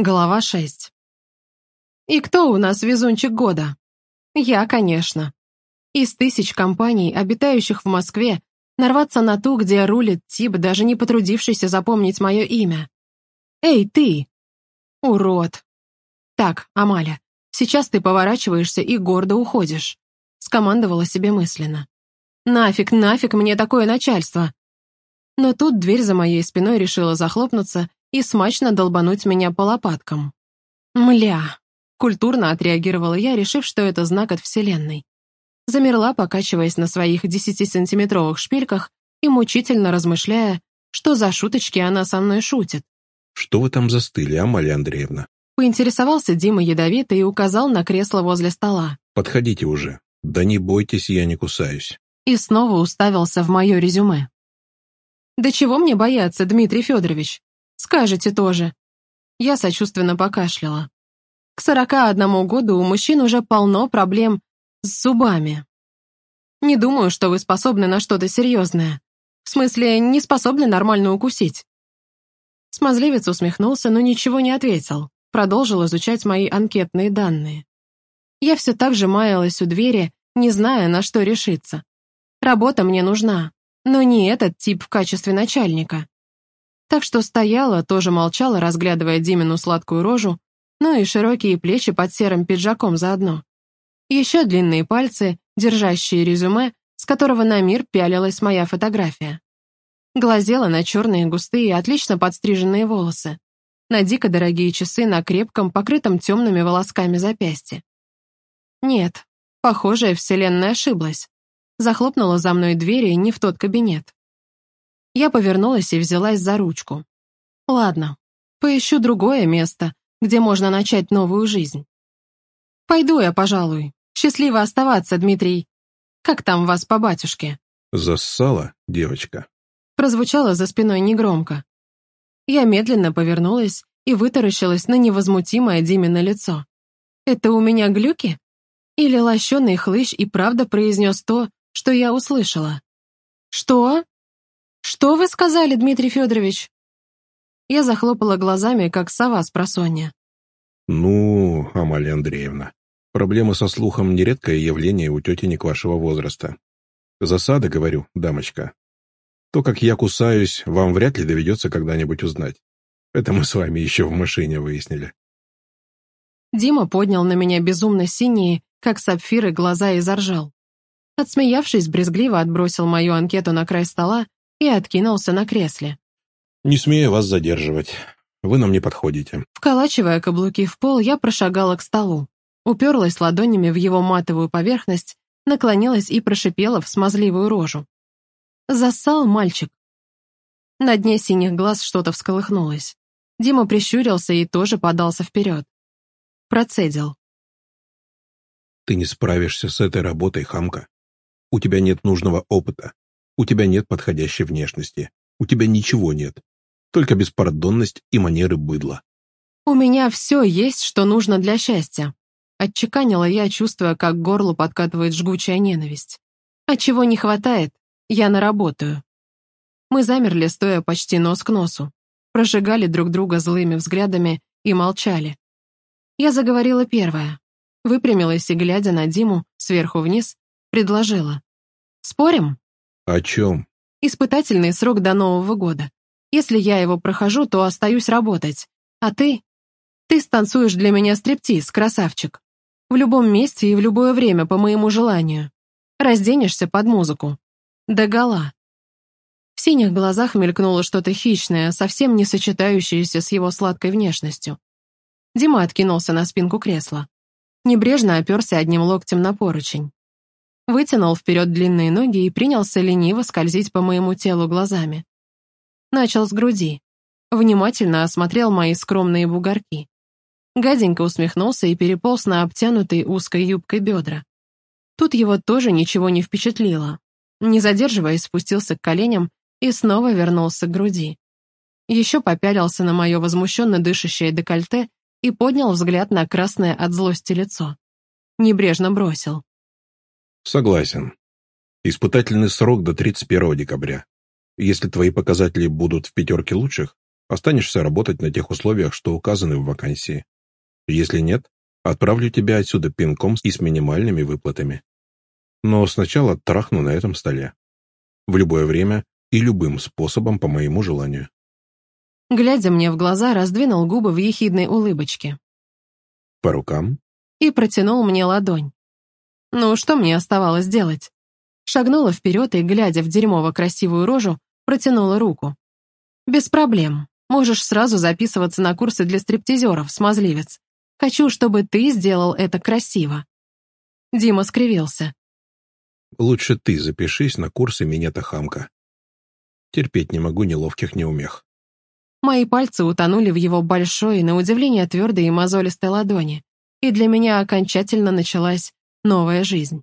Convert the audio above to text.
Глава 6. И кто у нас везунчик года? Я, конечно. Из тысяч компаний, обитающих в Москве, нарваться на ту, где рулит тип, даже не потрудившийся запомнить мое имя. Эй, ты! Урод! Так, Амаля, сейчас ты поворачиваешься и гордо уходишь. Скомандовала себе мысленно. Нафиг, нафиг мне такое начальство. Но тут дверь за моей спиной решила захлопнуться, и смачно долбануть меня по лопаткам. «Мля!» — культурно отреагировала я, решив, что это знак от Вселенной. Замерла, покачиваясь на своих десятисантиметровых шпильках и мучительно размышляя, что за шуточки она со мной шутит. «Что вы там застыли, Амалия Андреевна?» Поинтересовался Дима ядовито и указал на кресло возле стола. «Подходите уже. Да не бойтесь, я не кусаюсь». И снова уставился в мое резюме. «Да чего мне бояться, Дмитрий Федорович? Скажете тоже. Я сочувственно покашляла. К сорока одному году у мужчин уже полно проблем с зубами. Не думаю, что вы способны на что-то серьезное. В смысле, не способны нормально укусить. Смазливец усмехнулся, но ничего не ответил. Продолжил изучать мои анкетные данные. Я все так же маялась у двери, не зная, на что решиться. Работа мне нужна, но не этот тип в качестве начальника. Так что стояла, тоже молчала, разглядывая Димину сладкую рожу, ну и широкие плечи под серым пиджаком заодно. Еще длинные пальцы, держащие резюме, с которого на мир пялилась моя фотография. Глазела на черные густые, отлично подстриженные волосы, на дико дорогие часы на крепком, покрытом темными волосками запястье. Нет, похожая вселенная ошиблась. Захлопнула за мной двери не в тот кабинет. Я повернулась и взялась за ручку. Ладно, поищу другое место, где можно начать новую жизнь. Пойду я, пожалуй. Счастливо оставаться, Дмитрий. Как там вас по батюшке? Зассала, девочка. Прозвучало за спиной негромко. Я медленно повернулась и вытаращилась на невозмутимое Димино лицо. Это у меня глюки? Или лощеный хлыщ и правда произнес то, что я услышала? Что? «Что вы сказали, Дмитрий Федорович?» Я захлопала глазами, как сова с просонья. «Ну, Амалия Андреевна, проблемы со слухом — нередкое явление у тетенек вашего возраста. Засада, говорю, дамочка. То, как я кусаюсь, вам вряд ли доведется когда-нибудь узнать. Это мы с вами еще в машине выяснили». Дима поднял на меня безумно синие, как сапфиры, глаза и заржал. Отсмеявшись, брезгливо отбросил мою анкету на край стола и откинулся на кресле. «Не смею вас задерживать. Вы нам не подходите». Вколачивая каблуки в пол, я прошагала к столу, уперлась ладонями в его матовую поверхность, наклонилась и прошипела в смазливую рожу. Зассал мальчик. На дне синих глаз что-то всколыхнулось. Дима прищурился и тоже подался вперед. Процедил. «Ты не справишься с этой работой, хамка. У тебя нет нужного опыта. У тебя нет подходящей внешности. У тебя ничего нет. Только беспардонность и манеры быдла. «У меня все есть, что нужно для счастья», — отчеканила я, чувствуя, как к горлу подкатывает жгучая ненависть. «А чего не хватает, я наработаю». Мы замерли, стоя почти нос к носу, прожигали друг друга злыми взглядами и молчали. Я заговорила первая, выпрямилась и, глядя на Диму сверху вниз, предложила. «Спорим?» «О чем?» «Испытательный срок до Нового года. Если я его прохожу, то остаюсь работать. А ты? Ты станцуешь для меня стриптиз, красавчик. В любом месте и в любое время, по моему желанию. Разденешься под музыку. Догола». В синих глазах мелькнуло что-то хищное, совсем не сочетающееся с его сладкой внешностью. Дима откинулся на спинку кресла. Небрежно оперся одним локтем на поручень вытянул вперед длинные ноги и принялся лениво скользить по моему телу глазами. Начал с груди. Внимательно осмотрел мои скромные бугорки. Гаденько усмехнулся и переполз на обтянутые узкой юбкой бедра. Тут его тоже ничего не впечатлило. Не задерживаясь, спустился к коленям и снова вернулся к груди. Еще попялился на мое возмущенно дышащее декольте и поднял взгляд на красное от злости лицо. Небрежно бросил. Согласен. Испытательный срок до 31 декабря. Если твои показатели будут в пятерке лучших, Останешься работать на тех условиях, что указаны в вакансии. Если нет, отправлю тебя отсюда пинком и с минимальными выплатами. Но сначала трахну на этом столе. В любое время и любым способом по моему желанию. Глядя мне в глаза, раздвинул губы в ехидной улыбочке. По рукам? И протянул мне ладонь. Ну, что мне оставалось делать? Шагнула вперед и, глядя в дерьмово-красивую рожу, протянула руку. «Без проблем. Можешь сразу записываться на курсы для стриптизеров, смазливец. Хочу, чтобы ты сделал это красиво». Дима скривился. «Лучше ты запишись на курсы минета хамка. Терпеть не могу неловких неумех». Мои пальцы утонули в его большой, на удивление твердой и мозолистой ладони, и для меня окончательно началась новая жизнь.